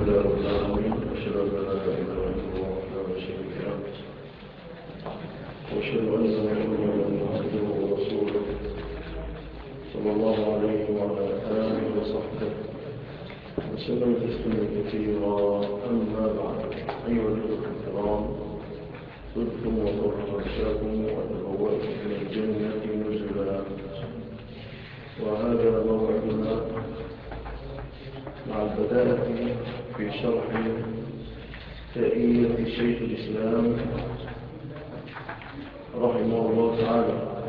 لله رب العالمين أشهد أن لا إله إلا الله وحده لا وأشهد أن محمدا عبده ورسوله صلى الله عليه وعلى آله وصحبه وسلم تسليما كثيرا. أما بعد أيها الأخوة الكرام طبتم وطرح مرشاكم وتبوأتم الجنة نزلا. وهذا موعدنا مع البداية في شرح تأيية شيخ الإسلام رحمه الله تعالى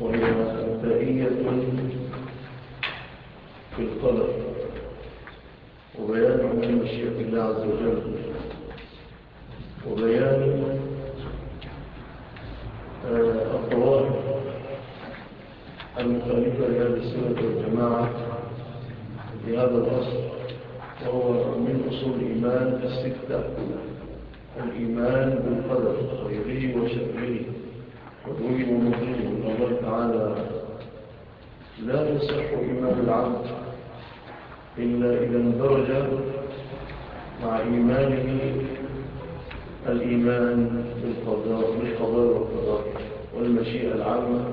وهي تأيية في القدر وبيان عموم مشيئة الله عز وجل وبيان الظواهر المخالفة لهذه السنة والجماعة في هذا الأصل وهو من أصول الإيمان الستة الإيمان بالقدر خيره وشره حلوة ومضيه الله تعالى لا يصح إيمان العبد إلا إذا اندرج مع إيمانه الإيمان بالقضاء بالقضاء والقدر والمشيئة العامة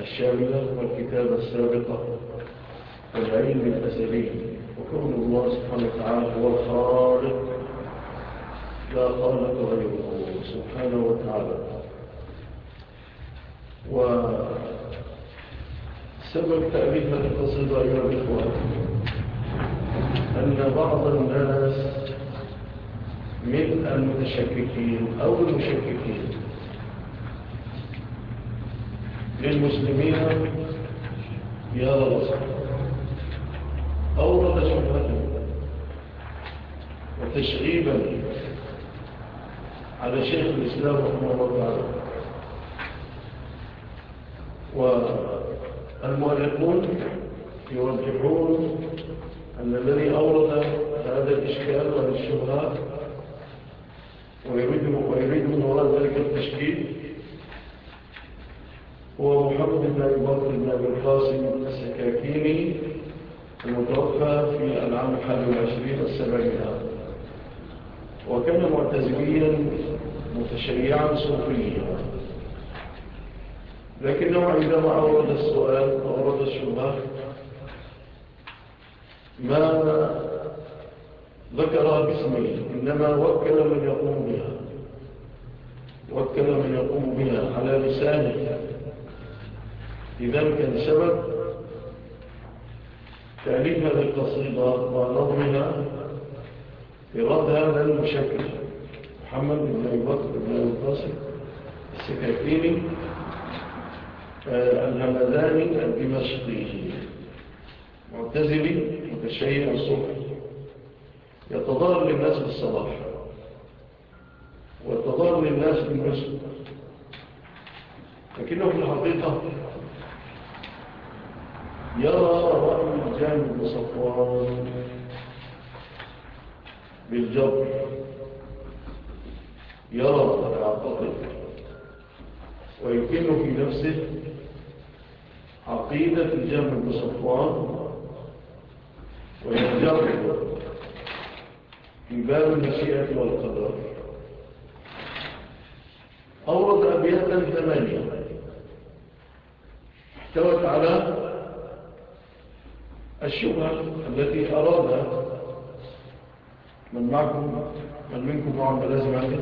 الشاملة والكتابة السابقة والعلم الأسلي وكون الله سبحانه وتعالى هو الخالق لا خالق غيره سبحانه وتعالى. وسبب تأليف القصيدة أيها الإخوة أن بعض الناس من المتشككين أو المشككين للمسلمين هذا الوصف أورد شبهة وتشغيبا على شيخ الإسلام رحمه الله تعالى. والمؤلفون يرجحون أن الذي أورد هذا الإشكال وهذه الشبهات ويريد, ويريد من وراء ذلك التشكيل هو محمد بن بكر بن أبي القاسم السكاكيني. المتوفى في العام الحادي والعشرين السبعينات وكان معتزليا متشيعا صوفيا. لكنه عندما أورد السؤال وأورد الشبهة ما ذكرها باسمه إنما وكل من يقوم بها وكل من يقوم بها على لسانه. لذلك السبب تأليف هذه القصيدة ونظمها إراد هذا المشكل. محمد بن أبي بكر بن القاسم السكاكيني الهمداني الدمشقي. معتزلي متشيع الصبح. يتضار للناس بالصلاح ويتضار للناس بالمسك لكنه في الحقيقة يرى رأي الجانب صفوان. بالجبر. يرى ويعتقد ويمكن في نفسه عقيدة الجانب بصفوان ويجرب في باب المشيئة والقدر. أورد أبياتا ثمانية. احتوت على الشبهة التي أراد من معكم من منكم معهم بلازم هذه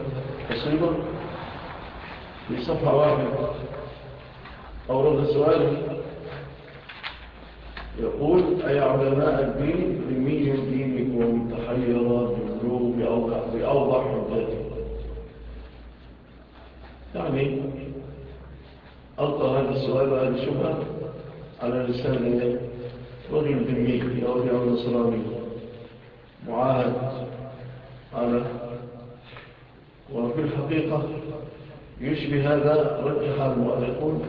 قصيدة في صفحة واحدة. أورد سؤال. يقول أي علماء الدين لمي دينكم تحير بالبلوغ بأوضح, بأوضح يعني ألقى هذا السؤال وهذه الشبهة على لسان ذمي يهودي أو نصراني معاهد على وفي الحقيقة يشبه هذا رجح المؤلفون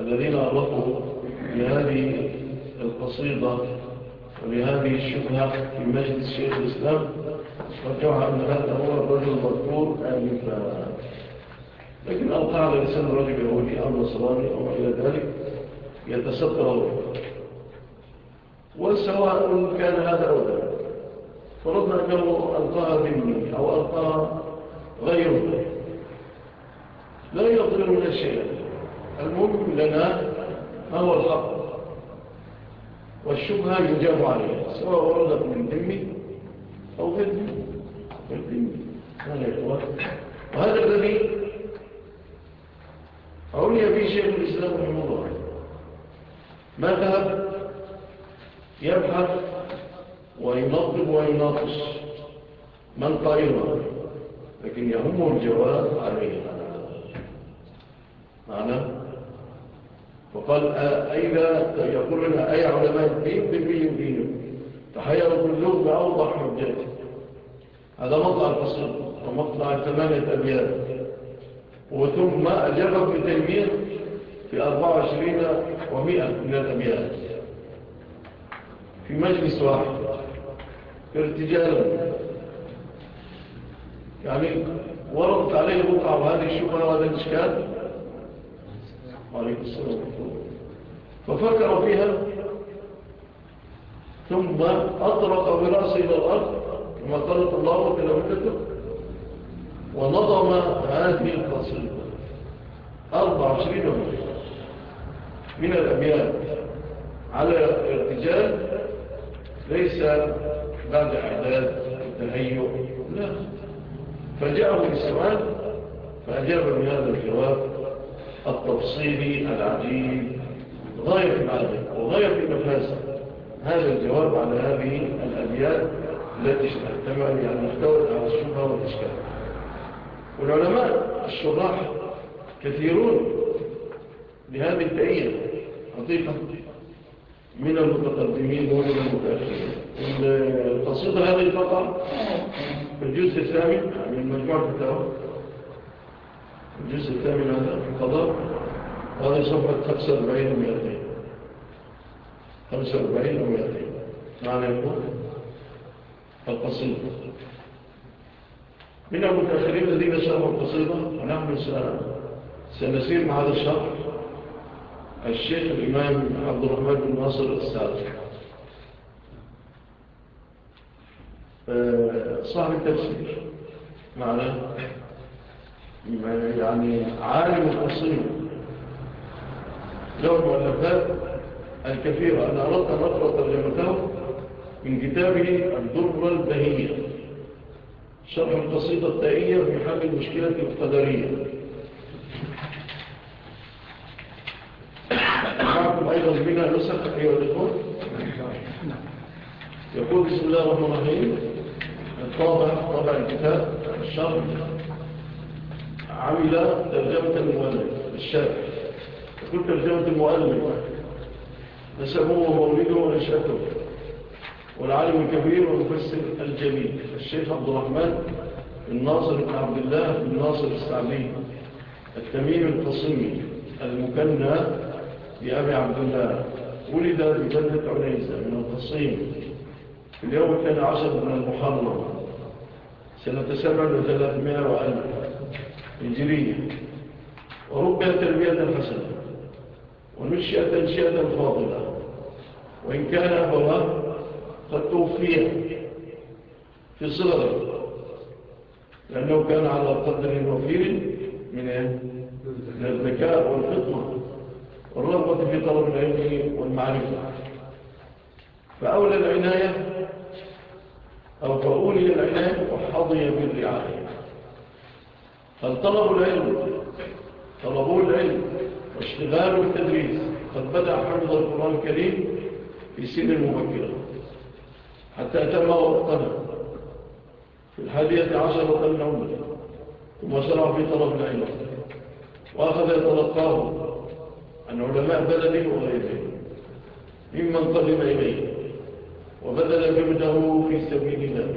الذين أرقوا لهذه القصيدة ولهذه الشبهة في مجلس شيخ الإسلام. رجعها أن هذا هو الرجل المذكور آنفا. لكن ألقى على لسان الرجل يهودي أو نصراني أو إلى ذلك يتستر. وسواء كان هذا أو ذلك فرضنا أنه ألقاها مني أو ألقاها غيره. لا يضرنا شيئا المهم لنا ما هو الحق. والشبهة يجاب عليها سواء وردت من دمي أو غير دمي. وهذا الذي عني به شيخ الإسلام رحمه الله. ما ذهب؟ يبحث وينظم ويناقش من قائمة لكن يهم الجواب عليها. معنى؟ فقال أين يقول لنا أي علماء الدين بالمي دينه تحيروا كلهم بأوضح حجات هذا مطلع القصر ومطلع الثمانية أبيات. وثم أجاب ابن تيمية في أربعة وعشرين ومئة من الأبيات. في مجلس واحد ارتجالا. يعني ورد عليه بقعة وهذه الشبهة وهذا الإشكال. عليكم السلام ففكر فيها. ثم أطرق برأسه إلى الأرض كما قالت الله وتلوثته ونظم هذه القصيدة أربع عشرين من الأبيات على ارتجال ليس بعد إعداد التهيؤ لا. فجاءه السؤال فأجاب بهذا الجواب التفصيلي العجيب غاية المعرفة وغاية المفاسة هذا الجواب على هذه الأبيات التي تحتمل يعني محتوى على الشبهة والإشكال. والعلماء الشراح كثيرون لهذه التأيير حقيقة. من المتقدمين ومن المتأخرين. القصيدة هذه تقع في الجزء الثامن من المجموعة التوى الجزء الثامن هذا القضاء وهذه صفحة 45 و 200 45 و 200 معنى يقول القصيدة. من المتأخرين الذين شرحوا القصيدة ونحن سنسير مع هذا الشرح. الشيخ الإمام عبد الرحمن بن ناصر السادس صاحب التفسير معنى يعني عالم التصريف له مؤلفات الكثيرة أنا أردت أن أقرأ ترجمته من كتابه الدرة البهية شرح القصيدة التائية في حل المشكلة القدرية معكم أيضا بنا نسخ أيها الإخوة يقول بسم الله الرحمن الرحيم. الطابع طابع الكتاب الشرح. عمل ترجمة المؤلف الشافع يقول ترجمة المؤلف. نسبوه ومولده ونشأته. والعالم الكبير والمفسر الجليل الشيخ عبد الرحمن الناصر بن عبد الله بن ناصر السعبي التميم القصمي المكنى بأبي عبد الله ولد ببلدة عنيزة من القصيم. في اليوم الثاني عشر من المحرم سنة سبع وثلاثمائة وألف هجرية. وربى تربية حسنة ونشأ تنشئة فاضلة. وإن كان أبواه قد توفي في صغره لأنه كان على قدر وفير من الذكاء والفطنة والرغبة في طلب العلم والمعرفة. فأولى العناية أو فأولي العناية وحظي بالرعاية. طلبوا العلم طلبوا العلم واشتغال التدريس قد بدأ حفظ القرآن الكريم في سن المبكرة. حتى أتم وقتنا في الحادية عشرة من عمره ثم شرع في طلب العلم. وأخذ يتلقاه عن علماء بلده وغيره ممن قدم إليه وبدل جمده في سبيل الله.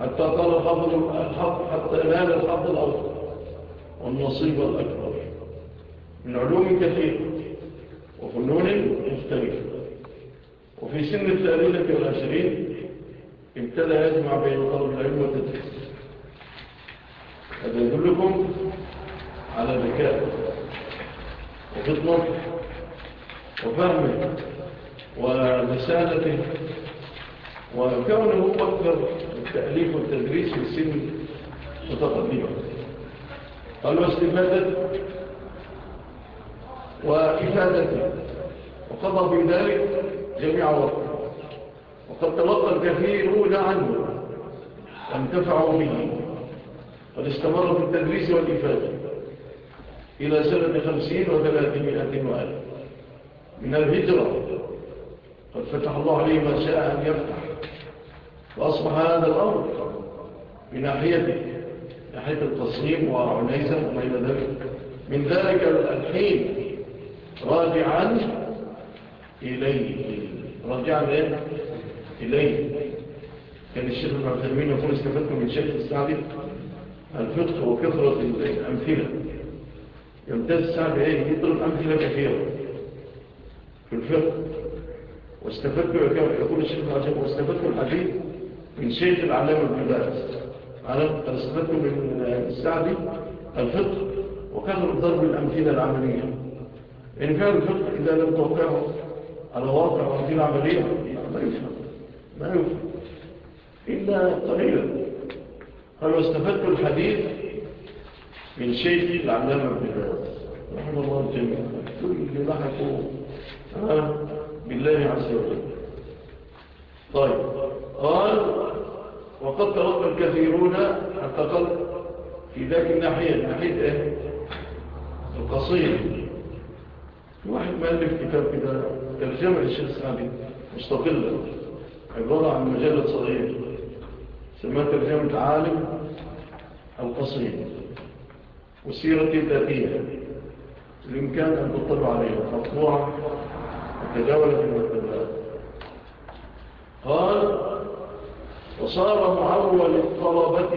حتى قال الحظ الحق حتى نال الحظ الأوسط والنصيب الأكبر. من علوم كثير وفنون مختلفة وفي سن الثالثة والعشرين ابتدى يجمع بين طلب العلم والتدريس. هذا يدلكم على ذكاء. وفطنة وفهم ولسانته وكونه أكثر التأليف والتدريس في السن متقدمة قال واستفادته وإفادته وقضى بذلك جميع وقته. وقد تلقى الكثيرون عنه وانتفعوا به. قد استمر في التدريس والإفادة. إلى سنة خمسين وثلاثمائة وألف. من الهجرة قد فتح الله عليه ما شاء أن يفتح. وأصبح هذا الأمر من ناحيته ناحية التصميم وعنيزة وما إلى ذلك. من ذلك الحين راجعا إليه. راجعا إليه. كان الشيخ المعتلمين يقول استفدتم من شيخ السعدي الفقه وكثرة الأمثلة. يمتاز السعدي إيه يضرب أمثلة كثيرة في الفقه. واستفدت يقول الشيخ المعتلمين واستفدت الحديث من شيخ العلامة ابن باز استفدت من السعدي الفقه وكثرة ضرب الأمثلة العملية. إن كان الفقه إذا لم توقعه على واقع وأمثلة عملية ما يفهم ما يفهم. إلا قليلا. قال واستفدت الحديث من شيخ العلامة ابن باز رحمه الله الجميع كل لحقوا بالله عز وجل. طيب. قال وقد تلقى الكثيرون قال في ذاك الناحية. ناحية إيه؟ القصير. واحد مؤلف كتاب كده ترجمة للشيخ سعدي مستقلة. عبارة عن مجلة صغير سماه ترجمة عالم القصير. وسيرة الذاتية الإمكان أن تطلع عليها. مطبوعة وتداولة في المكتبات قال وصار معول الطلبة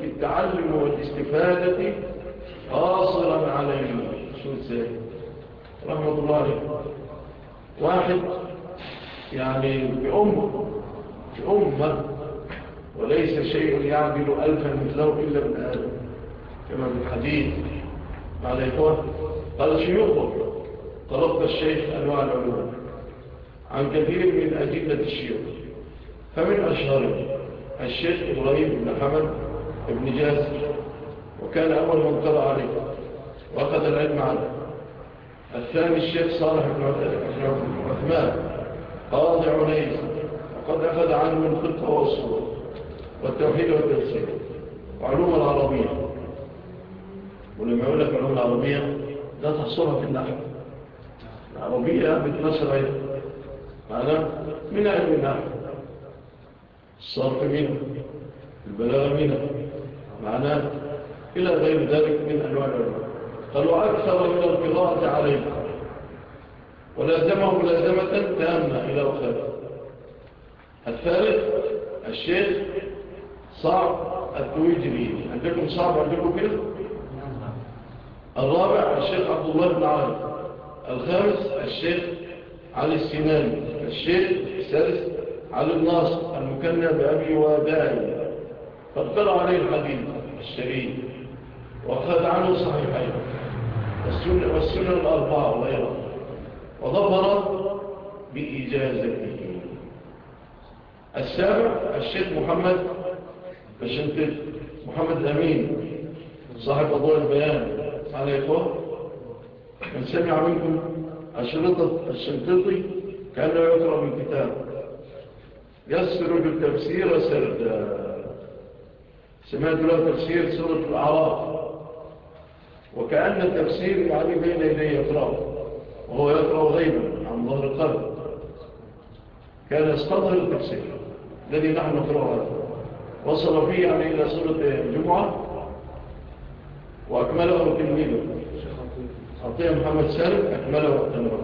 في التعلم والاستفادة قاصرا عليه. شو إزاي رحمة الله. عليه واحد يعني بأمة بأمة وليس شيء يعمل ألفا مثله إلا من آدم. كما في الحديث قال إخوة قال شيوخه طلبت الشيخ أنواع العلوم عن كثير من أجلة الشيوخ. فمن أشهر الشيخ إبراهيم بن حمد بن جاسر وكان أول من قرأ عليه وأخذ العلم عنه. الثاني الشيخ صالح بن عثمان قاضي عنيس وقد أخذ عنه الخطة والصور والتوحيد والتفسير. وعلوم العربية. ولما يقول لك علوم العربية لا تحصرها في النحو. العربية بتنشر أيضا. معنى؟ من علم النحو. الصرف منه. البلاغة منه. معناه إلى غير ذلك من أنواع العلم قالوا أكثر من القراءة عليه ولازمه ملازمة تامة إلى أخرى الثالث الشيخ صعب التويجري عندكم صعب عندكم كده؟ الرابع الشيخ عبد الله بن علي الخامس الشيخ علي السناني الشيخ السادس علي الناصر المكنى بأبي وداعي قد قرأ عليه الحديث الشريف وأخذ عنه صحيحين. والسنة, والسنة الأربعة وغيرها وظفر بإجازته. السابع الشيخ محمد الشنطيط محمد الأمين صاحب أضواء البيان. على إخوة من سمع منكم أشرطة الشنطيطي كأنه يقرأ من كتاب. يسرد التفسير سردا سمعت له تفسير سورة الأعراف. وكأن التفسير يعني بين يديه يقرأه وهو يقرأ غيبا عن ظهر القلب. كان يستظهر التفسير الذي نحن نقرأه. وصل فيه يعني إلى سورة الجمعة. وأكمله تلميذه أعطيه محمد سالم أكمله وأكمله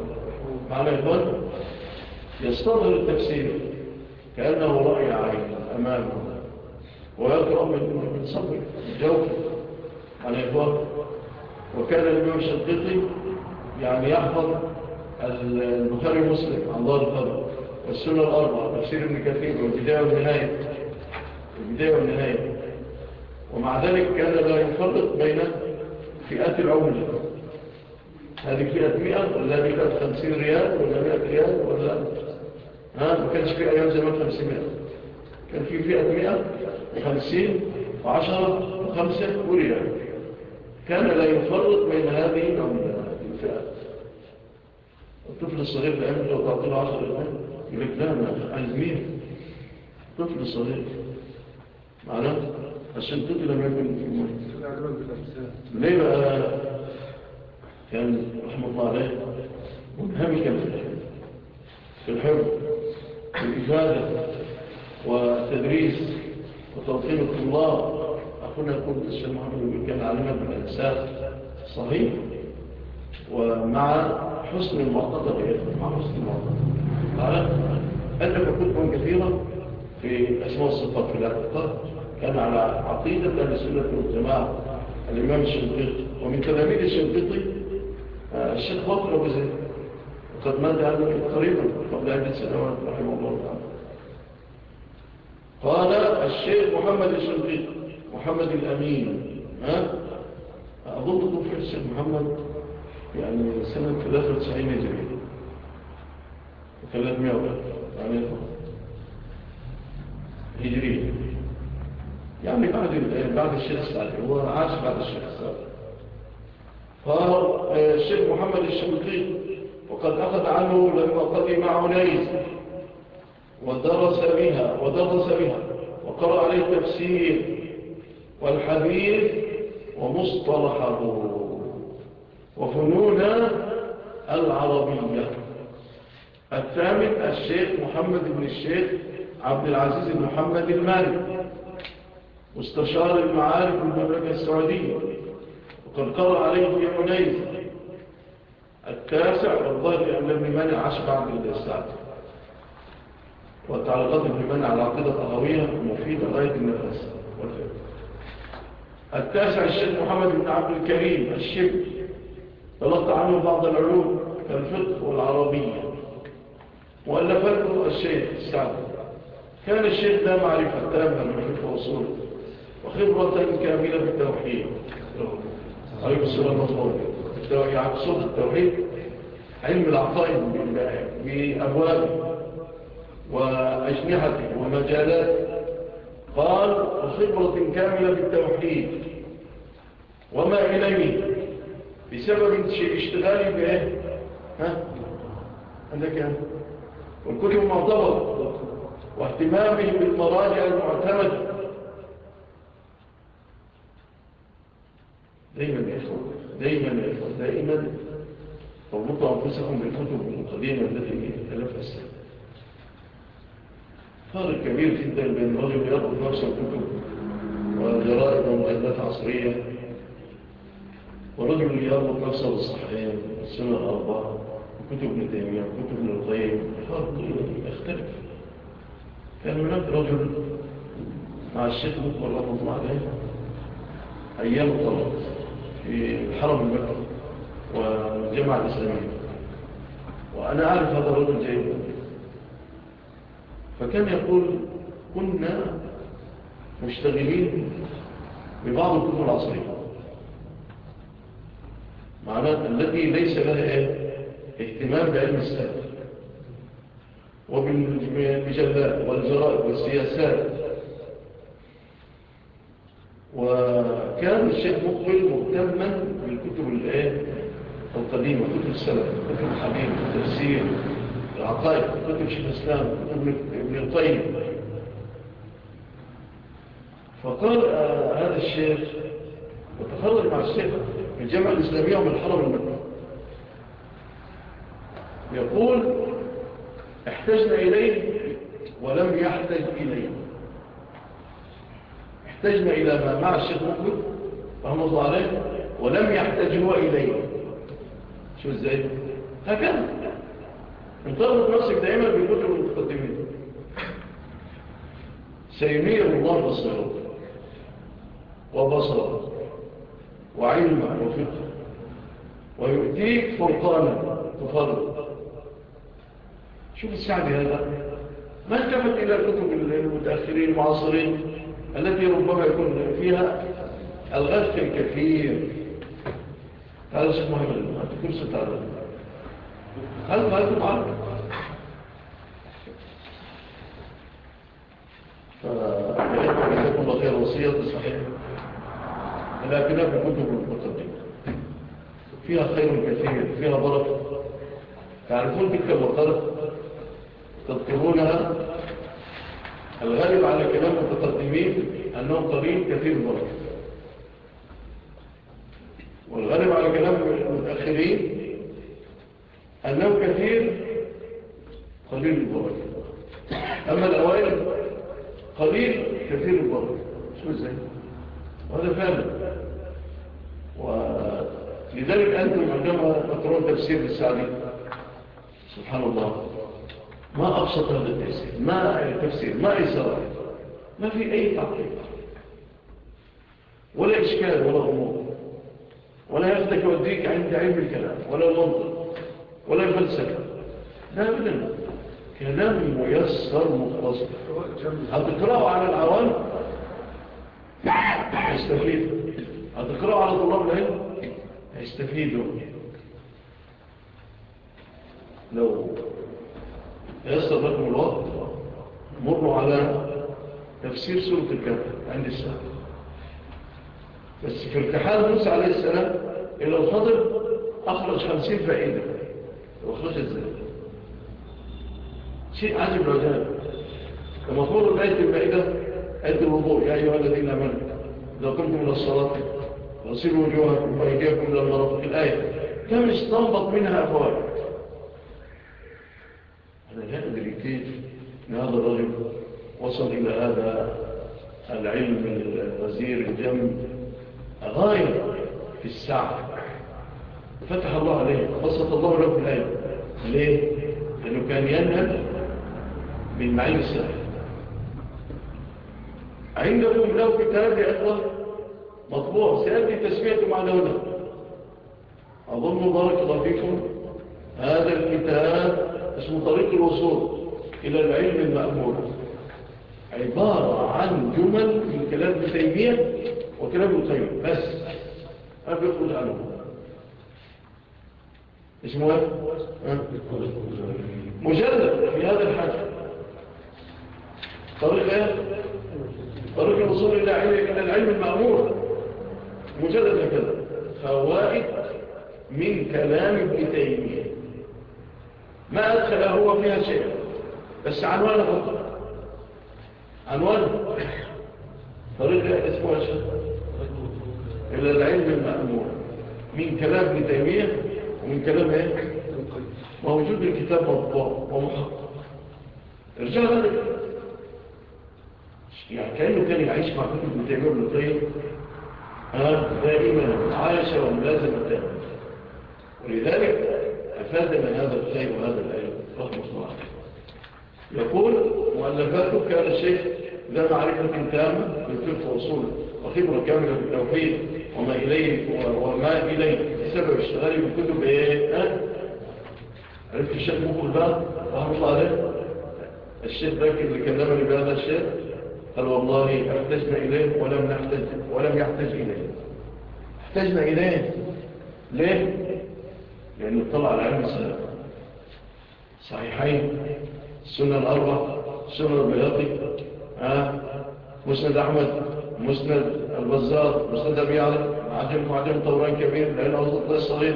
معنى إخوان يستظهر التفسير كأنه رأي عين أمامه. ويقرأ من صبر الجوف معنى إخوان وكان الإمام الشنقيطي يعني يحفظ البخاري مسلم عن ظهر القدر. والسنة الأربعة تفسير ابن كثير والبداية والنهاية. البداية والنهاية. ومع ذلك كان لا يفرق بين فئات العملة. هذه فئة مئة ولا هذه فئة خمسين ريال ولا مئة ريال ولا ها ما كانش في أيام زمان خمسمائة. كان في فئة مئة وخمسين وعشرة وخمسة وريال. كان لا يفرق بين هذه الفئات الطفل الصغير الآن لو تعطيه عشر الآن يقول لك لا أنا عايز مين طفل صغير معنا عشان لم يكن في ليه بقى كان رحمة الله عليه منهمكا في الحب في الحب والإفادة والتدريس وتوطين الطلاب أخونا يقول الشيخ محمد كان علمنا بالأجساد صحيح؟ ومع حسن المعتقد مع حسن المعتقد قال ألف كتبا كثيرة في أسماء الصفات في الاعتقاد كان على عقيدة أهل السنة والجماعة الإمام الشنقيطي. ومن تلاميذ الشنقيطي آه، الشيخ بكر أبو زيد. وقد مات عنه قريبا قبل عدة سنوات رحمه الله تعالى. قال الشيخ محمد الشنقيطي محمد الأمين ها؟ أظن توفي الشيخ محمد يعني سنة 93 هجرية 300 يعني هجرية يعني بعد بعد الشيخ السعدي هو عاش بعد الشيخ السعدي قال الشيخ محمد الشنقيط وقد أخذ عنه لما قدم عنيز ودرس بها ودرس بها وقرأ عليه التفسير والحديث ومصطلحه وفنون العربية. الثامن الشيخ محمد بن الشيخ عبد العزيز بن محمد المالك مستشار المعارف المملكة السعودية وقد قرأ عليه في عنيز التاسع والظاهر أن ابن مانع عاش بعد الساعة والتعليقات ابن على العقيدة الطهوية مفيدة غاية النفس والفقه. التاسع الشيخ محمد بن عبد الكريم الشب تلقى عنه بعض العلوم كالفقه والعربية. مؤلفاته الشيخ السعد كان الشيخ ده معرفة تامة من الفقه وصوله وخبرة كاملة بالتوحيد عليكم السلام والله التوحيد عكسه التوحيد علم العقائد بأبوابه وأجنحته ومجالاته قال وخبرة كاملة بالتوحيد وما إليه؟ بسبب اشتغالي بإيه ها؟ عندك والكتب معتبرة. واهتمامه بالمراجع المعتمدة. دايما يا إخوة دايما يا إخوة دائما تربطوا أنفسكم بالكتب القديمة التي ألف السنة فرق كبير جدا بين رجل يربط نفسه الكتب وجرائد ومجلات عصرية. ورجل يربط نفسه بالصحيحين والسنة الأربعة وكتب ابن تيمية وكتب ابن القيم. فرق يختلف. كان هناك رجل مع الشيخ مكبر رحمة الله عليه أيام الطلب في الحرم المكة والجامعة الإسلامية. وأنا أعرف هذا الرجل جيدا فكان يقول كنا مشتغلين ببعض الكتب العصرية معناه التي ليس لها إيه؟ اهتمام بعلم السلام وبالمجلات والجرائد والسياسات الشيخ مقبل مهتما بالكتب الايه القديمة كتب السلف كتب الحديث التفسير العقائد كتب شيخ الإسلام كتب ابن القيم. فقال آه هذا الشيخ وتخرج مع الشيخ من الجامعة الإسلامية ومن الحرم المكة يقول احتجنا إليه ولم يحتج إليه. احتجنا إلى ما مع الشيخ مقبل. الله عليه ولم يحتج هو إليه. شو إزاي؟ هكذا. انطلق نفسك دائما بكتب المتقدمين سينير الله بصره وبصره. وعلما وفقه. ويؤتيك فرقانا. تفرق. شوف السعد هذا. ما التفت إلى كتب المتأخرين المعاصرين التي ربما يكون فيها الغث الكثير. هذا شيء محمد أنت كرسة هذا. هل فهمتم عنه فجزاكم الله خير وصية صحيح. لكنها كتب المتقدمة فيها خير كثير فيها بركة. تعرفون تلك المقالة تذكرونها. الغالب على كلام المتقدمين أنه قليل كثير البركة والغالب على كلام المتأخرين أنه كثير قليل البركة أما الأوائل قليل كثير البركة شو إزاي؟ وهذا فعلا ولذلك أنتم عندما تقرون تفسير السعدي سبحان الله. ما أبسط هذا التفسير. ما التفسير؟ ما إسراء ما في أي تعقيد. ولا إشكال ولا غموض ولا ياخدك وديك عند علم الكلام ولا المنطق ولا الفلسفة لا أبدا. كلام ميسر مختصر هتقرأه على العوام؟ يستفيد. هتقرأه على طلاب العلم؟ يستفيدوا لو يسر لكم الوقت مروا على تفسير سورة الكهف عند الساعة بس في ارتحال موسى عليه السلام إلى الخضر أخرج خمسين فائدة. وأخرج إزاي؟ شيء عجب العجاب كما قول آية المائدة آية الوضوء. يا أيها الذين أمنوا إذا قمتم من الصلاة فاصلوا وجوهكم وأيديكم إلى المرافق الآية كم استنبط منها أفوائد أنا لا أدري كيف أن هذا الرجل. وصل إلى هذا العلم من الوزير الجم. غاية في الساعة. فتح الله عليه بسط الله له العلم ليه؟ لأنه كان ينهل من معين السلام عندكم له كتاب يا أخوة مطبوع سيأتي تسميته مع دولة. أظن بارك الله فيكم هذا الكتاب اسمه طريق الوصول إلى العلم المأمور عبارة عن جمل من كلام تيمية وكلام القيم بس ما بيخرج عنه. اسمه إيه؟ مجلد في هذا الحاجة طريق إيه؟ طريق الوصول إلى العلم المأمور. مجلد هكذا فوائد من كلام ابن تيمية. ما أدخل هو فيها شيء. بس عنوانه فقط. عنوانه. طريقة اسمه شيء إلى العلم المأمور. من كلام ابن تيمية ومن كلام إيه؟ موجود الكتاب مطبوع ومحقق ارجع ذلك يعني كأنه كان يعيش مع كتب ابن تيمية وابن القيم دائما عايشة وملازمة تامة ولذلك أفادنا هذا الخير وهذا العلم رحمة الله يقول مؤلفاته كان الشيخ ذا معرفة تامة بالفقه وصوله وخبرة كاملة بالتوحيد وما إليه وما إليه بسبب اشتغالي بكتب إيه؟ عرفت الشيخ مقول بقى رحمة الله عليه؟ الشيخ ذاك اللي كلمني بهذا الشيخ قال والله احتجنا إليه ولم نحتج ولم يحتج إليه. احتجنا إليه. ليه؟ لأنه طلع على علم السلام صحيحين. السنة الأربع سنة البياطي آه. مسند أحمد مسند البزار مسند أبي علي معجم معجم طوران كبير لأنه أوضط الصغير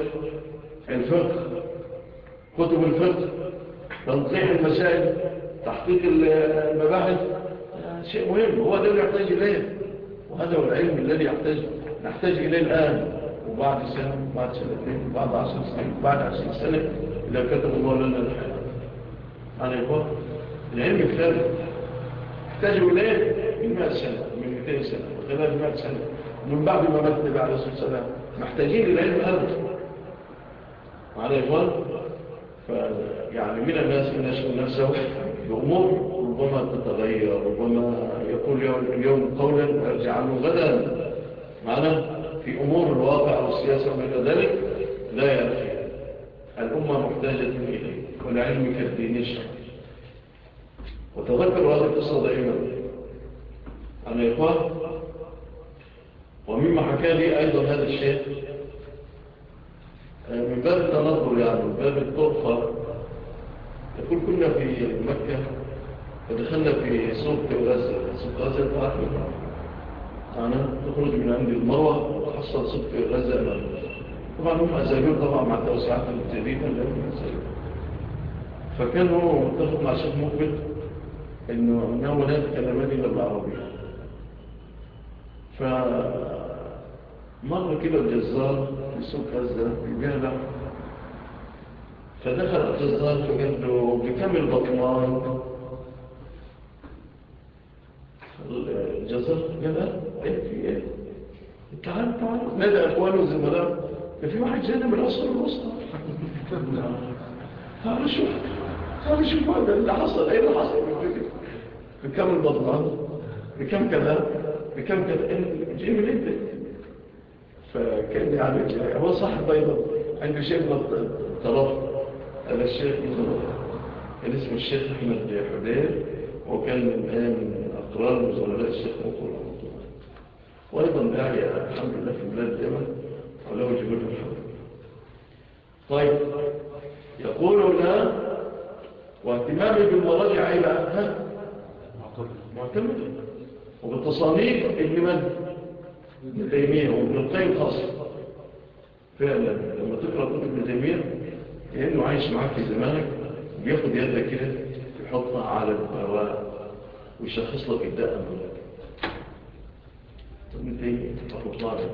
الفقه كتب الفقه تنطيح المسائل تحقيق المباحث. شيء مهم هو ده اللي يحتاج إليه. وهذا هو العلم الذي يحتاج نحتاج إليه الآن وبعد سنة بعد سنتين بعد عشر سنين بعد عشر سنة إذا كتب الله لنا الحياة أنا يقول العلم الثالث يحتاج إليه من 100 سنة من 200 سنة وثلاث 100 سنة. ومن بعد ما مات النبي عليه الصلاة والسلام محتاجين للعلم أبدا معنا يقول فيعني من الناس من نفسه بأمور ربما تتغير ربما يقول اليوم قولا ويرجع عنه غدا. معنا في أمور الواقع والسياسة ومن ذلك لا يأخي الأمة محتاجة إليه والعلم كالدين الشرع وتذكر هذه القصة دائما. عن إخوان ومما حكى لي أيضا هذا الشيء من باب التنظر يعني من باب الطرفة يقول كنا في مكة فدخلنا في سوق غزة. سوق غزة تعرفوا أنا تخرج من عند المروة وحصل سوق غزة طبعا هم أزالون طبعا مع التوسعات أزالون فكان هو متفق مع الشيخ مقبل إنه أنه لا يتكلمان إلا بالعربية. فمر كده الجزار في سوق غزة يبيع له فدخل الجزار فقال له بكم البطمان الجزار قال له إيه؟ تعال تعال نادى اخوانه وزملاء في واحد جانا من العصر الوسطى. تعال شوف تعال شوف هذا اللي حصل إيه اللي حصل؟ بكم البطمان بكم كذا؟ بكم كذا؟ جاي من إنت. فكان يعني هو صاحب بيضا عنده شيء من الطرف هذا الشيخ كان اسمه الشيخ أحمد حدير وكان من أقرار وزملاء الشيخ الله وأيضا داعي الحمد لله في بلاد اليمن وله جبل الحمد طيب يقول هنا واهتمامي بالمراجع إلى أهل معتمد. وبالتصانيف ابن من؟ ابن تيمية وابن القيم خاصة. فعلا لما تقرأ كتب ابن تيمية كأنه عايش معاك في زمانك بياخد يدك كده يحطها على الدواء ويشخص لك الداء ابن تيمية رحمة الله عليه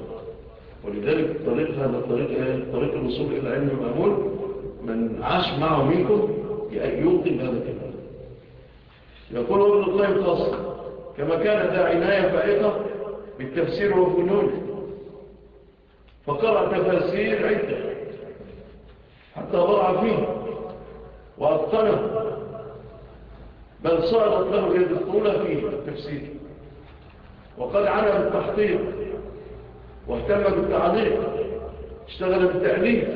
ولذلك طريق هذا الطريق طريق الوصول إلى العلم المأمول من عاش معه منكم يوقن هذا الكلام. يقول ابن القيم خاصة كما كان ذا عناية فائقة بالتفسير وفنونه فقرأ تفاسير عدة. حتى ضرع فيه وأبطنه. بل صارت له يد الطولة في التفسير. وقد عنى بالتحقيق واهتم بالتعليق اشتغل بالتأليف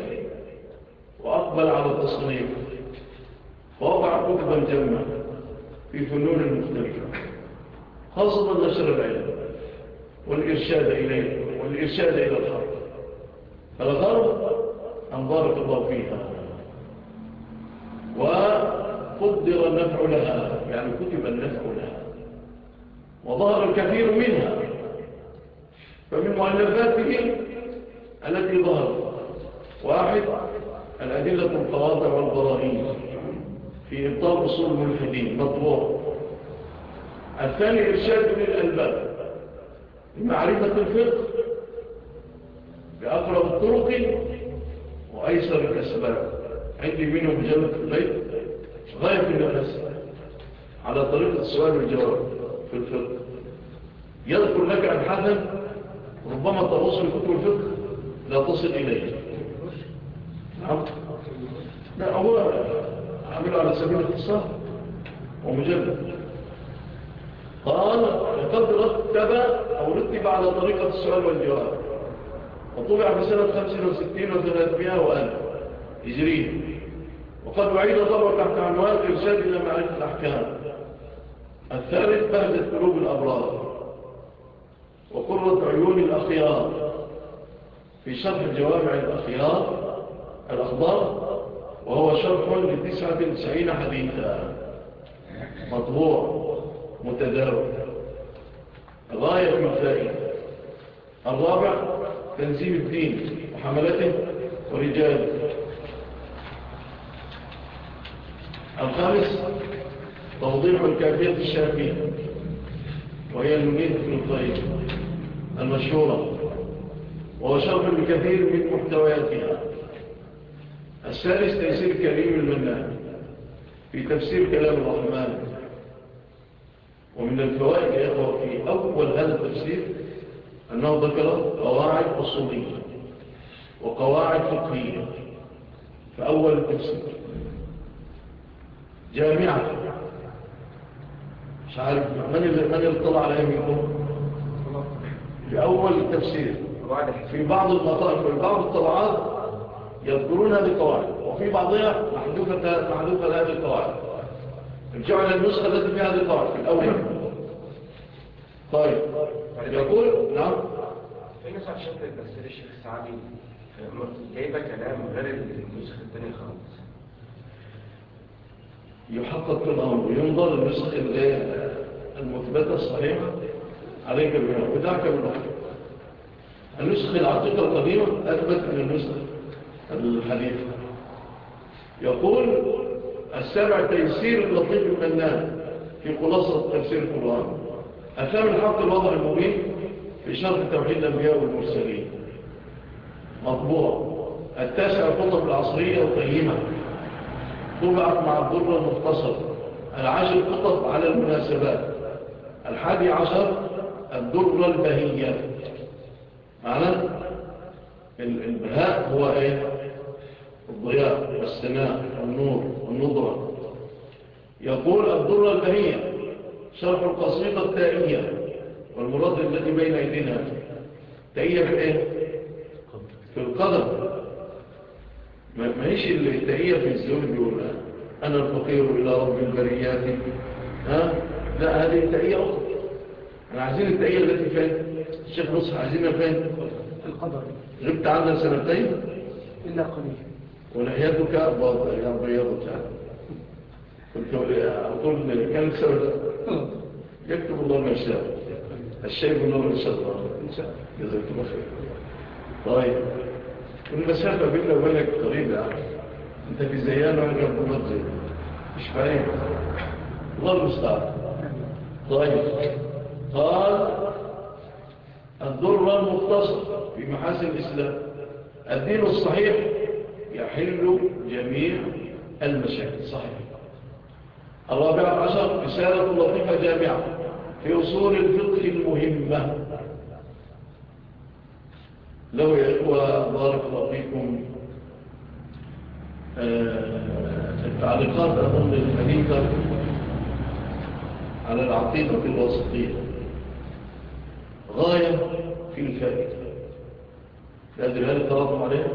وأقبل على التصنيف. ووضع كتبا جمع في فنون مختلفة خاصة نشر العلم والإرشاد إليه والإرشاد إلى الحق فالغرب أن بارك الله فيها. وقدر النفع لها يعني كتب النفع لها. وظهر الكثير منها. فمن مؤلفاته التي ظهر واحد الأدلة القواطع والبراهين في إبطال أصول الملحدين مطبوع. الثاني إرشاد للألباب بمعرفة الفقه بأقرب الطرق وأيسر الأسباب. عندي منه مجلد في البيت غاية النفس على طريقة السؤال والجواب في الفقه. يذكر لك أبحاثا ربما تغص لكتب الفقه لا تصل إليه. نعم. لا هو عمله على سبيل الاتصال ومجلد. قال وقد رتب أو رتب على طريقة السؤال والجواب. وطبع في سنة 65 و300 وألف هجرية. وقد أعيد طبع تحت عنوان إرشاد إلى معرفة الأحكام. الثالث بهجة قلوب الأبرار. وقرة عيون الأخيار. في شرح جوامع الأخيار الأخبار وهو شرح لتسعة تسعين حديثا. مطبوع متداول غاية الفائدة. الرابع تنزيم الدين وحملته ورجاله الخامس توضيح الكافية الشافية وهي بن الطيب المشهورة وهو بكثير من محتوياتها. السادس تيسير كريم المنان في تفسير كلام الرحمن. ومن الفوائد يا في أول هذا التفسير أنه ذكر قواعد أصولية وقواعد فقهية في أول التفسير. جامعة. مش عارف من اللي, من اللي طلع عليها منكم في أول التفسير. في بعض المطار في بعض الطبعات يذكرون هذه القواعد وفي بعضها محذوفة محذوفة هذه القواعد. الجعل النسخة التي فيها هذه القواعد في الأول. طيب. يقول نعم. في نسخة شكل التفسير الشيخ السعدي جايبة كلام غير النسخة الثانية خالص. يحقق في الأمر وينظر النسخ المثبتة الصحيحة عليك بالبناء ودعك بالبحر النسخ العتيقة القديمة أثبت من النسخ الحديثة. يقول السابع تيسير اللطيف المنان في خلاصة تفسير القرآن. أفهم الحق الوضع المبين في شرح توحيد الأنبياء والمرسلين. مطبوع. التاسع الخطب العصرية القيمة. طبعت مع الضر المختصر. العاشر خطب على المناسبات. الحادي عشر الضر البهية معنى البهاء هو إيه؟ الضياء والسماء والنور والنظرة يقول الضر البهية. شرح القصيدة التائية والمراد الذي بين أيدينا. تائية في إيه؟ في القدم. ما هيش التائية في الزوج بيقول أنا الفقير إلى رب البريات. ها؟ لا هذه تائية أخرى. أنا عايزين التائية التي فين الشيخ نصح عايزينها فين؟ في القدر غبت عنا سنتين؟ إلا قليل. يا بيضة أقول كان سبب يكتب الله ما شاء الشيء الله إن شاء الله جزاك الله خير طيب المسافة بيننا وبينك قريبة انت في زيان وأنا جنب المسجد مش فاهم الله المستعان طيب قال الضر المختصر في محاسن الإسلام الدين الصحيح يحل جميع المشاكل صحيح الرابع عشر رسالة لطيفة جامعة في أصول الفقه المهمة. لو يا إخوة بارك الله فيكم. التعليقات أظن الحديثة على العقيدة الوسطية غاية في الفائدة. لا أدري هل قرأتم عليها؟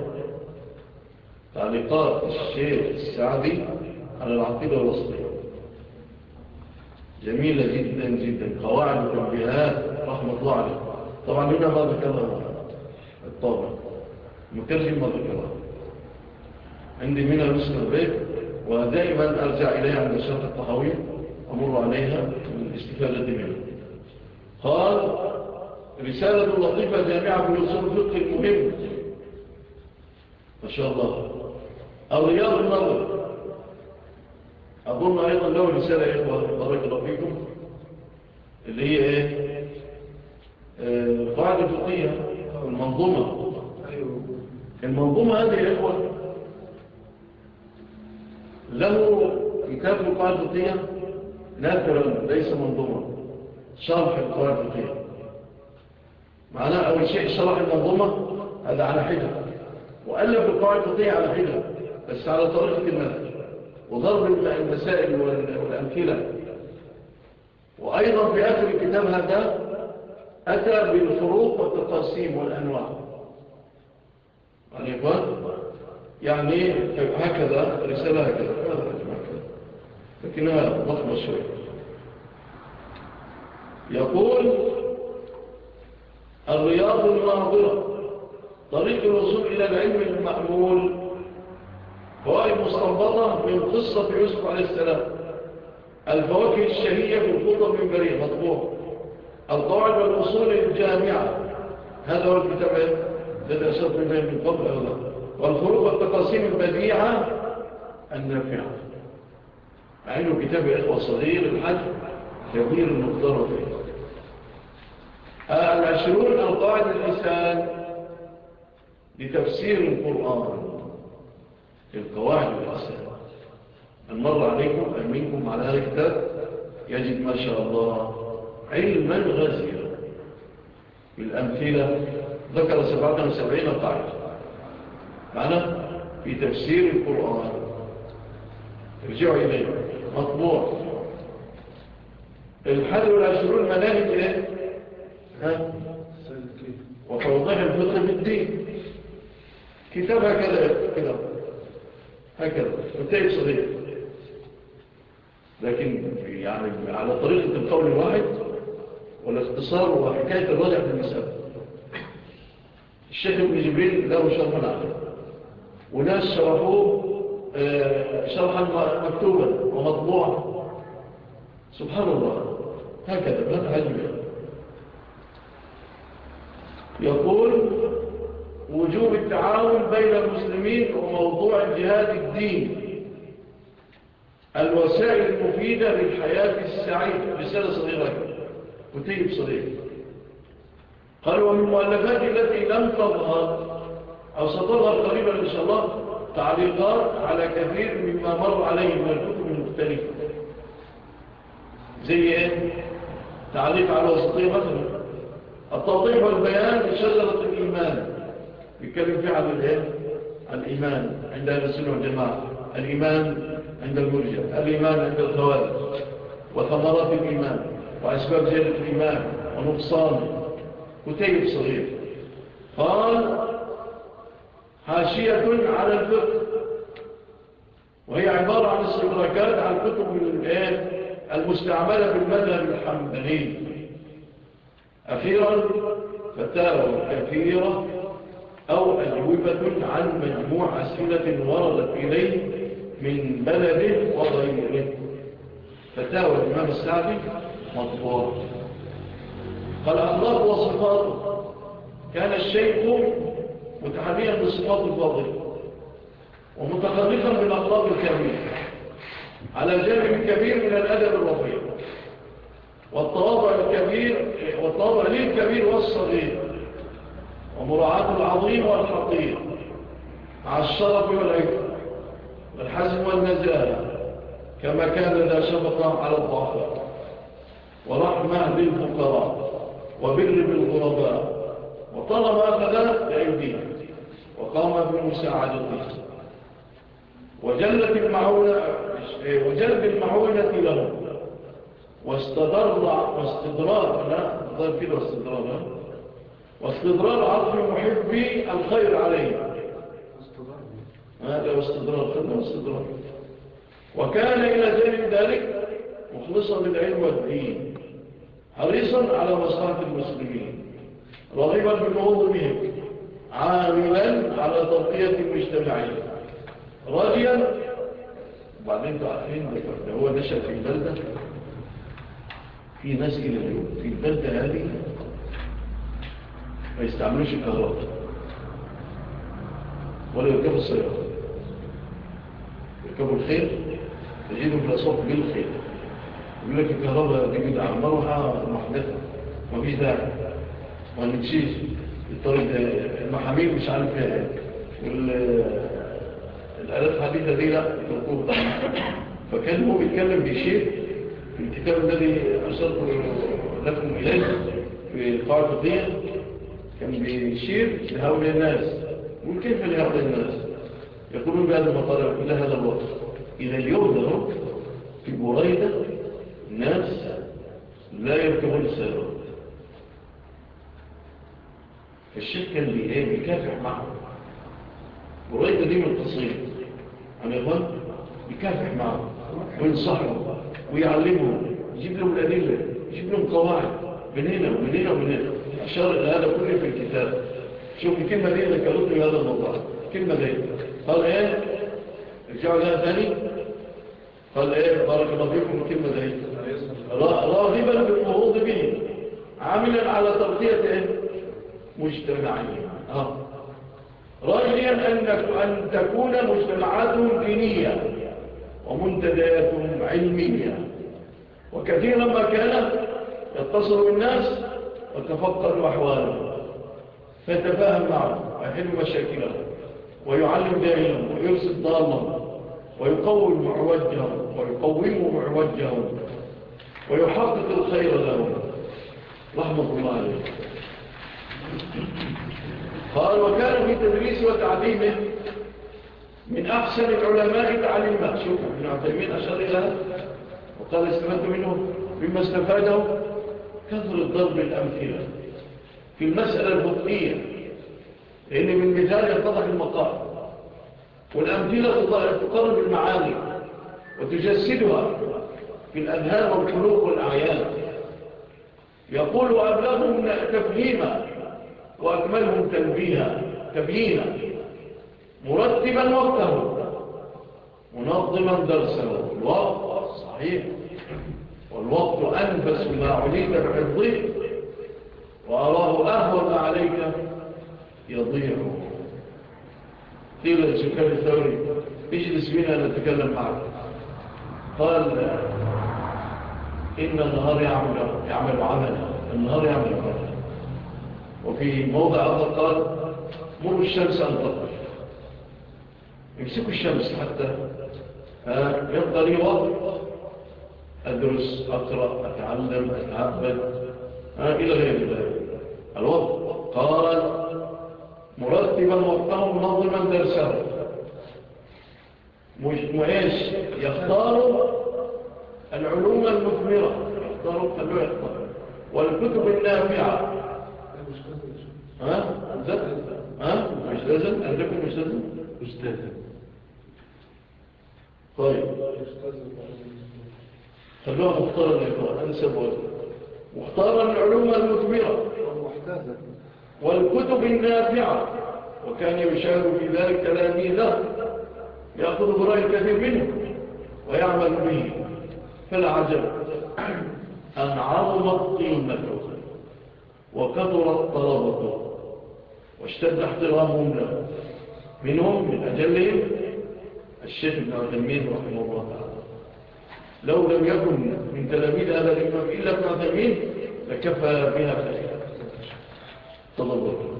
تعليقات الشيخ السعدي على العقيدة الوسطية جميلة جدا جدا. قواعد وتنبيهات رحمة الله عليه. طبعا هنا ما ذكرها الطابع. مترجم ما ذكرها. عندي منها نسخة البيت ودائما أرجع إليها عند الشرط الطحوي أمر عليها الاستفادة منها. قال رسالة لطيفة جامعة وصول الفقه المهم. ما شاء الله. الرياض النظر أظن أيضا له رسالة يا إخوة بارك الله فيكم اللي هي إيه؟ قاعدة فقهية المنظومة. المنظومة هذه يا إخوة له كتاب القواعد الفقهية نادرا ليس منظومة شرح القواعد الفقهية. معناه أول شيء شرح المنظومة هذا على حدة وألف القواعد الفقهية على حدة بس على طريقة المنهج. وضرب المسائل والأمثلة. وأيضا في آخر الكتاب هذا أتى بالفروق والتقاسيم والأنواع. يعني يعني هكذا رسالة هكذا لكنها ضخمة شوية يقول الرياض الناظرة طريق الوصول إلى العلم المأمول فوائد مستنبطة من قصة يوسف عليه السلام. الفواكه الشهية في الخطب من بريء مطبوع. القواعد والأصول الجامعة. هذا هو الكتاب الذي أشرت به من قبل أولا والخروج والتقاسيم البديعة النافعة. مع أنه كتاب إخوة صغير الحجم كبير المقدرة فيه. العشرون القواعد الإنسان لتفسير القرآن. القواعد الإنسان المر عليكم أمينكم على هذا الكتاب يجد ما شاء الله علما غزيرا. بالأمثلة ذكر سبعة وسبعين قاعدة. معنا في تفسير القرآن. ارجعوا إليه. مطبوع. الحد والعشرون مناهج إيه؟ ها؟ وتوضيح الفقه بالدين كتاب هكذا كده هكذا. كتاب صغير لكن يعني على طريقة القول الواحد والاختصار وحكاية الرجع في المسألة؟ الشيخ ابن جبريل له شرحا عليه وناس شرحوه آه، شرحا مكتوبا ومطبوعا. سبحان الله. هكذا لا تحجم يقول وجوب التعاون بين المسلمين وموضوع الجهاد الدين. الوسائل المفيدة للحياة السعيدة رسالة صغيرة. كتيب صغير قال ومن المؤلفات التي لم تظهر أو ستظهر قريبا إن شاء الله تعليقات على كثير مما مر عليه من الكتب المختلفة. زي إيه؟ تعليق على وسطية مثلا التوضيح والبيان بشجرة الإيمان. يتكلم فيه عن الايه الإيمان عند أهل السنة والجماعة الإيمان عند المرجع الإيمان عند الخوارج وثمرات الإيمان وأسباب زيادة الإيمان ونقصانه كتيب صغير. قال حاشية على الفقه. وهي عبارة عن استدراكات عن كتب المستعملة بالمذهب الحمداني أخيرا فتاوى كثيرة أو أجوبة عن مجموع أسئلة وردت إليه من بلده وغيره. فتاوى الإمام السعدي مطبوع. قال أخلاق وصفاته. كان الشيخ متحديا بصفات الفاضل ومتخلقا بالأخلاق الكبير على جانب كبير من الأدب الرفيع. والتواضع الكبير والتواضع للكبير والصغير. ومراعاة العظيم والحقير مع الشرف والعفة والحزم والنزاهة كما كان ذا شفقة على الضعفاء. ورحمة للفقراء وبر بالغرباء وطلب أخذ بأيديهم وقام بمساعدته وجلت المعونة وجلب المعونة لهم واستدر واستدرار لا كده واستدرار واستدرار عطف محبي الخير عليه. هذا واستدرار خدنا واستدرار وكان إلى جانب ذلك مخلصا للعلم والدين حريصا على مصلحة المسلمين رغبا بهم عاملا على ترقية المجتمعين. راجيا وبعدين تعرفين ده هو نشأ في البلدة في ناس إلى اليوم في البلدة هذه ما يستعملوش الكهرباء ولا يركبوا السيارة. يركبوا الخير تجدوا في الأسواق بالخير يقول لك الكهرباء دي بدعة مروحة محدثة. ما فيش داعي. ما نمشيش. الطريق المحامين مش عارف والآلات الحديثة دي لا تركوها فكان هو بيتكلم بشيء في الكتاب الذي أشرت لكم إليه في القاعدة الفقهية كان بيشير لهؤلاء الناس. يقول كيف لهؤلاء الناس. يقولون بهذا المطار كل هذا الوقت إلى اليوم ده في بريدة الناس لا يركبون السيارات فالشيخ كان بيكافح معه بريدة دي من التصريف أنا يقول بيكافح معه وينصحهم ويعلمهم. يجيب لهم الأدلة. يجيب لهم قواعد. من هنا ومن هنا ومن هنا. أشار إلى هذا كله في الكتاب. شوف الكلمة دي لي هذا الموضوع. الكلمة دي قال إيه؟ ارجعوا لها ثاني. قال إيه؟ بارك الله فيكم. الكلمة دي راغبا بالنهوض به. عاملا على إيه مجتمعية آه. راجيا أن تكون مجتمعاتهم دينية ومنتدياتهم علمية. وكثيرا ما كان يتصل بالناس وتفقد أحوالهم فيتفاهم معهم ويحل مشاكلهم ويعلم جاهلهم ويرسل ضالهم ويقوم معوجهم ويقوم معوجهم ويحقق الخير لهم رحمة الله عليه. قال وكان في تدريس وتعليمه من أحسن العلماء تعليما شوف ابن عثيمين أشار إلى وقال استفدت منه مما استفاده. كثر الضرب الأمثلة في المسألة الفقهية لأن من مثال يتضح المقام والأمثلة تقرب المعاني وتجسدها في الأذهان والقلوب والأعيان. يقول وأبلغهم تفهيما وأكملهم تنبيها تبيينا. مرتبا وقته منظما درسه الوقت صحيح. والوقت أنفس ما عليك بحفظه وأراه أهون عليك يضيع. قيل لسكان الثوري اجلس بنا نتكلم معك. قال إن النهار يعمل, يعمل عملا النهار يعمل عملا. وفي موضع آخر قال مر الشمس أن تطلع. يمسكوا الشمس حتى يبقى لي وقت أدرس أقرأ أتعلم أتعبد. إلى غير ذلك. الوقت قال مرتبا وقته منظما درسه. معيش. يختار العلوم المثمرة يختار خلوه يختار والكتب النافعة. ها؟ ها؟ مش لازم؟ عندكم مش لازم؟ لازم طيب. خلوها مختارا يا أنسب وزن مختارا العلوم المثمرة. والكتب النافعة. وكان يشاهد في ذلك تلاميذه يأخذ برأي الكثير منه. ويعمل به. فالعجب أن عظمت قيمته وكثرت طلبته واشتد احترامهم له. منهم من أجلهم الشيخ ابن عثمين رحمه الله تعالى. لو لم يكن من تلاميذ هذا الإمام إلا ابن عثمين لكفى بها خير تضبط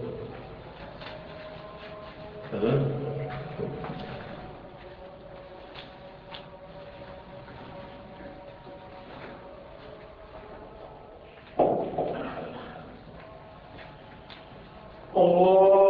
الله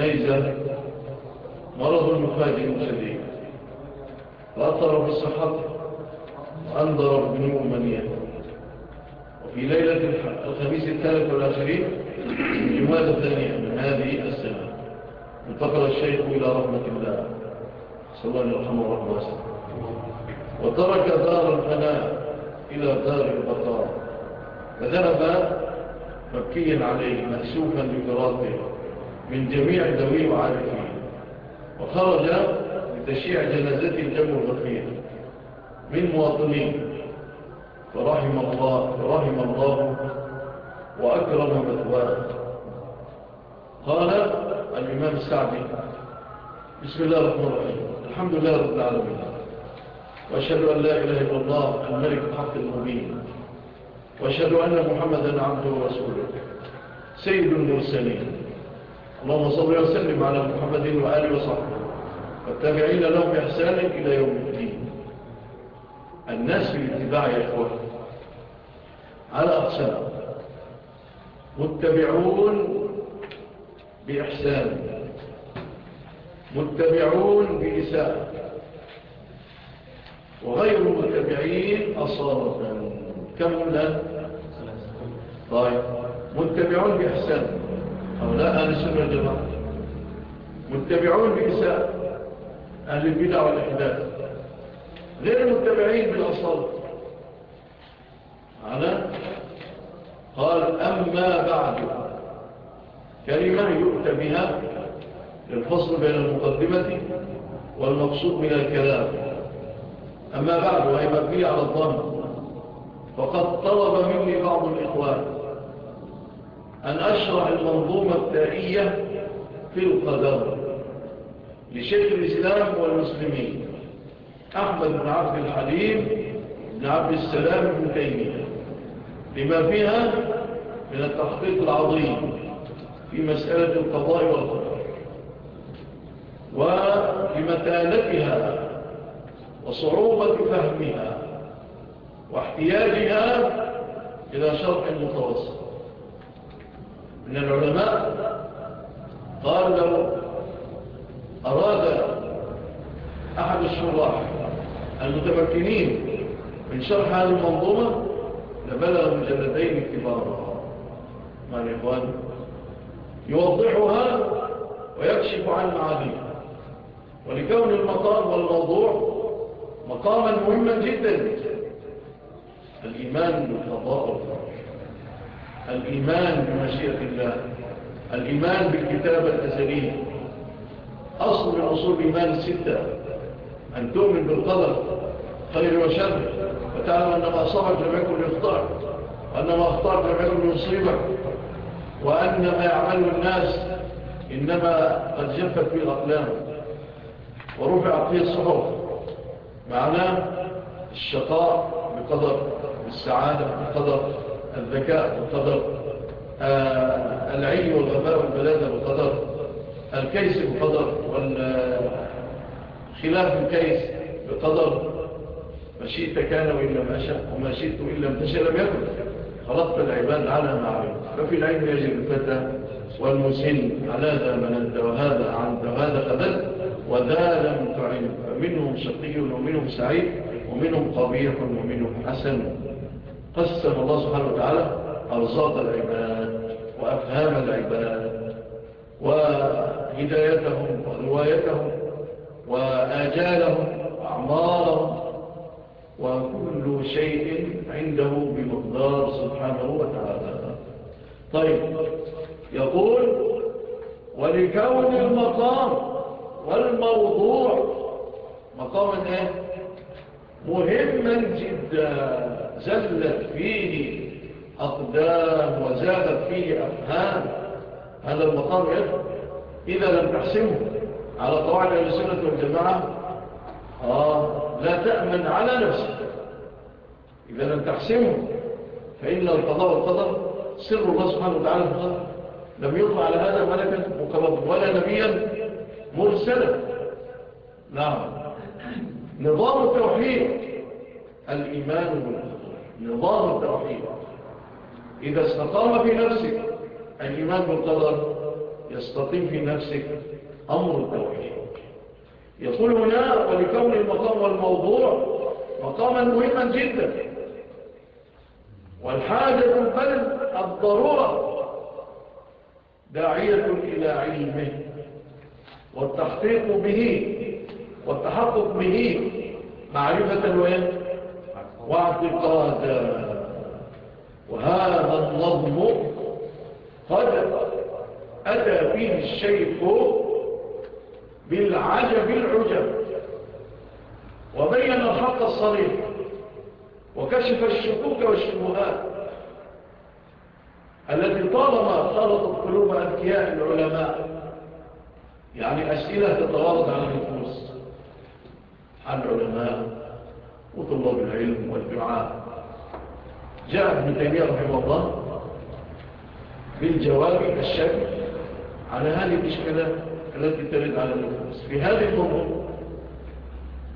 عنيزة مرض مفاجئ شديد فأثر في صحته وأنظر بنوء منيته وفي ليلة الخميس الثالث والعشرين جمال الثانية من هذه السنة. انتقل الشيخ إلى رحمة الله. صلى الله عليه وسلم وترك دار الفناء إلى دار البقاء. فذهب مبكيا عليه مأسوفا بفراقه. من جميع ذويه وعارفين وخرج لتشيع جنازته الجمع الغفير من مواطنين. فرحم الله فرحم الله وأكرم مثواه. قال الإمام السعدي بسم الله الرحمن الرحيم. الحمد لله رب العالمين. وأشهد أن لا إله إلا الله الملك الحق المبين. وأشهد أن محمدا عبده ورسوله. سيد المرسلين. اللهم صل وسلم على محمد وآله وصحبه. والتابعين لهم بإحسان إلى يوم الدين. الناس في الاتباع يا إخوة على أقسام. متبعون بإحسان. متبعون بإساءة وغير متبعين أصالة. كم لا؟ طيب. متبعون بإحسان. هؤلاء أهل السنة والجماعة. متبعون بإساءة أهل البدع والإحداث. غير المتبعين بالأصالة على قال أما بعد كلمة يؤتى بها للفصل بين المقدمة والمقصود من الكلام. أما بعد وهي مبنية على الظن فقد طلب مني بعض الإخوان أن أشرح المنظومة التائية في القدر لشيخ الإسلام والمسلمين أحمد بن عبد الحليم بن عبد السلام بن تيمية لما فيها من التحقيق العظيم في مسألة القضاء والقدر ولمتالتها وصعوبة فهمها واحتياجها إلى شرح متوسط. من العلماء قال لو أراد أحد الشراح المتمكنين من شرح هذه المنظومة لبلغ مجلدين كبارا مع الإخوان يوضحها ويكشف عن معانيها. ولكون المقام والموضوع مقاما مهما جدا الإيمان بالقضاء والقدر الإيمان بمشيئة الله الإيمان بالكتاب الأزلي. أصل من أصول الإيمان الستة أن تؤمن بالقدر خير وشر وتعلم أن ما أصابك لم يكن ليخطأك وأن ما أخطأك لم يكن ليصيبك وأن ما يعمله الناس إنما قد جفت فيه الأقلام. ورفعت فيه الصحف. معناه الشقاء بقدر. السعادة بقدر الذكاء بقدر آه العي والغباء والبلادة بقدر الكيس بقدر والخلاف الكيس بقدر ما شئت كان وإن لم أشأ وما شئت وإن لم تشأ لم يكن. خلقت العباد على معلوم ففي العلم يجب الفتى والمسن على ذا مننت وهذا أعنت وهذا خذلت وذا لم تعلم فمنهم شقي ومنهم سعيد ومنهم قبيح ومنهم حسن. قسم الله سبحانه وتعالى أرزاق العباد وأفهام العباد وهدايتهم وروايتهم وآجالهم وأعمارهم وكل شيء عنده بمقدار سبحانه وتعالى. طيب يقول ولكون المقام والموضوع مقام إيه؟ مهما جدا. زلت فيه أقدام وزادت فيه أفهام. هذا المقام إيه إذا لم تحسمه على قواعد السنة والجماعة آه لا تأمن على نفسك. إذا لم تحسمه فإن القضاء والقدر سر الله سبحانه وتعالى في لم يطلع على هذا ملكا مقرب ولا نبيا مرسلا. نعم. نظام التوحيد الإيمان بالقدر نظام التوحيد إذا استقام في نفسك الإيمان بالقدر يستقيم في نفسك أمر التوحيد. يقول هنا ولكون المقام والموضوع مقاما مهما جدا. والحاجة بل الضرورة داعية إلى علمه والتحقيق به والتحقق به معرفة وين واعتقادا وهذا النظم قد أتى فيه الشيخ بالعجب العجب. وبين الحق الصريح وكشف الشكوك والشبهات التي طالما خلطت قلوب أذكياء العلماء يعني أسئلة تتوارد عن النفوس عن العلماء. وطلاب العلم والدعاء. جاء ابن تيمية رحمه الله بالجواب الشكل على هذه الإشكالات التي ترد على النفوس. في هذه المنظومة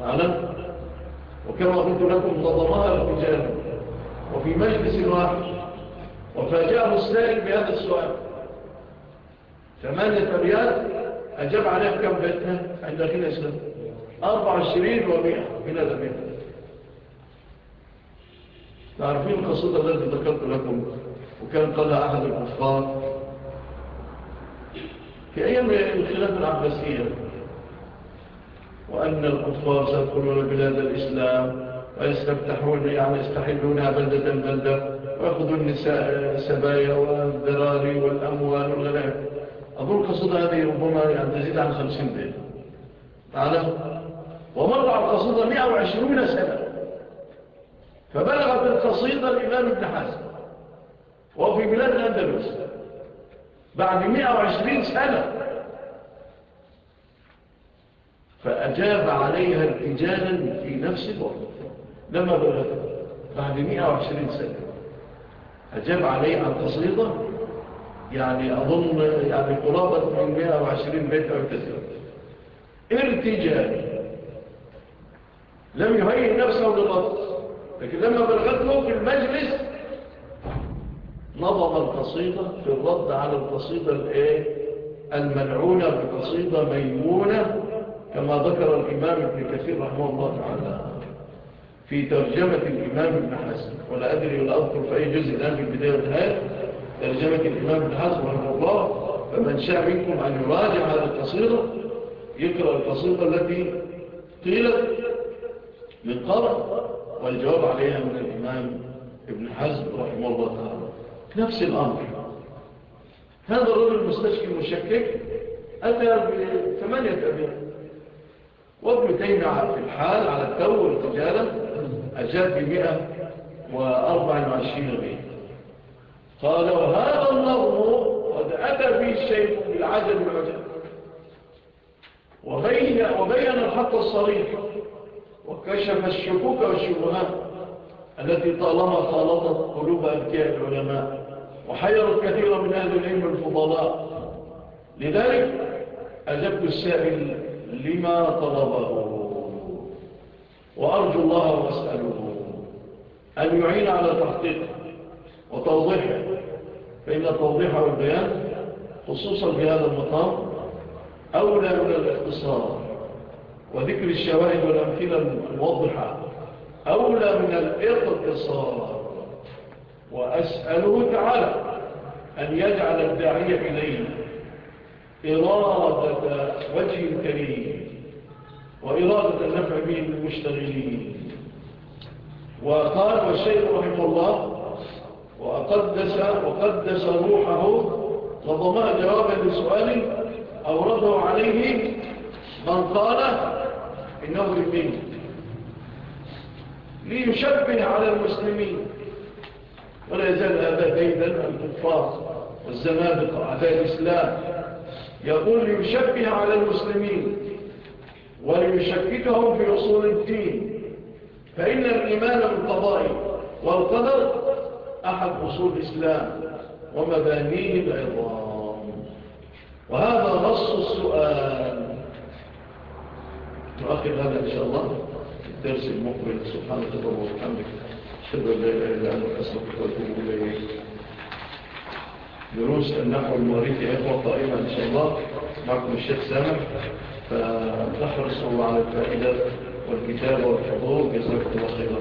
معنا وكما قلت لكم نظمها الرجال وفي مجلس واحد وفاجأه السائل بهذا السؤال ثمانية أبيات أجاب عليها كم بيتها عند أخي الإسلام. أربع عشرين ومئة. من الأبيات تعرفين القصيدة التي ذكرت لكم وكان قالها أحد الكفار في أيام الخلافة العباسية؟ وأن الكفار سيدخلون بلاد الإسلام ويستفتحون يعني يستحلونها بلدة بلدة ويأخذوا النساء السبايا والذراري والأموال والغلاء أظن قصيدة هذه ربما يعني تزيد عن خمسين بيت. تعلم ومر على القصيدة 120 سنة. فبلغت القصيدة الإمام ابن حسن وهو في بلاد الأندلس. بعد 120 سنة. فأجاب عليها ارتجالا في نفس الوقت. لما بلغت بعد 120 سنة. أجاب عليه عن قصيدة يعني أظن يعني قرابة من 120 بيت أو تسير ارتجال. لم يهيئ نفسه للغط لكن لما بلغته في المجلس نظم القصيدة في الرد على القصيدة الإيه؟ الملعونة بقصيدة ميمونة كما ذكر الإمام ابن كثير رحمه الله تعالى في ترجمة الإمام ابن حسن ولا أدري ولا أذكر في أي جزء الآن في البداية والنهاية ترجمة الإمام ابن حسن رحمه الله. فمن شاء منكم أن يراجع هذه القصيدة يقرأ القصيدة التي قيلت من قرأ والجواب عليها من الإمام ابن حزم رحمه الله تعالى. نفس الأمر. هذا الرجل المستشكي المشكك أتى بثمانية أبيات وابن تيمية في الحال على التو والتجارة أجاب بمئة وأربع وعشرين قال وهذا النظم قد أتى به الشيء بالعجل والعجل. وبين, وبين الحق الصريح. وكشف الشكوك والشبهات التي طالما خالطت قلوب أبكاء العلماء وحيرت كثيرا من أهل العلم الفضلاء. لذلك أجبت السائل لما طلبه. وأرجو الله وأسأله أن يعين على تحقيقه وتوضيحه فإن التوضيح والبيان خصوصا في هذا المقام أولى من الاختصار وذكر الشواهد والأمثلة الموضحة أولى من الاختصار وأسأله تعالى أن يجعل الداعية إليه إرادة وجه كريم وإرادة النفع به للمشتغلين وقال والشيخ رحمه الله وقدس, وقدس روحه وضماء جوابا لسؤال أورده عليه من قال إنه لمن ليشبه على المسلمين. ولا يزال هذا كيدا الكفار والزنادق أعداء الإسلام. يقول ليشبه على المسلمين وليشككهم في أصول الدين. فإن الإيمان بالقضاء والقدر أحد أصول الإسلام ومبانيه العظام. وهذا نص السؤال. نؤخر هذا إن شاء الله الدرس المقبل. سبحانه وتعالى وبحمدك أشهد أن لا إله إلا أنت أستغفرك وأتوب إليك. دروس النحو المواريث يا إخوة قائمة إن شاء الله. معكم الشيخ سامح فتحرصوا على الفائدة والكتابة والحضور. جزاكم الله خيرا.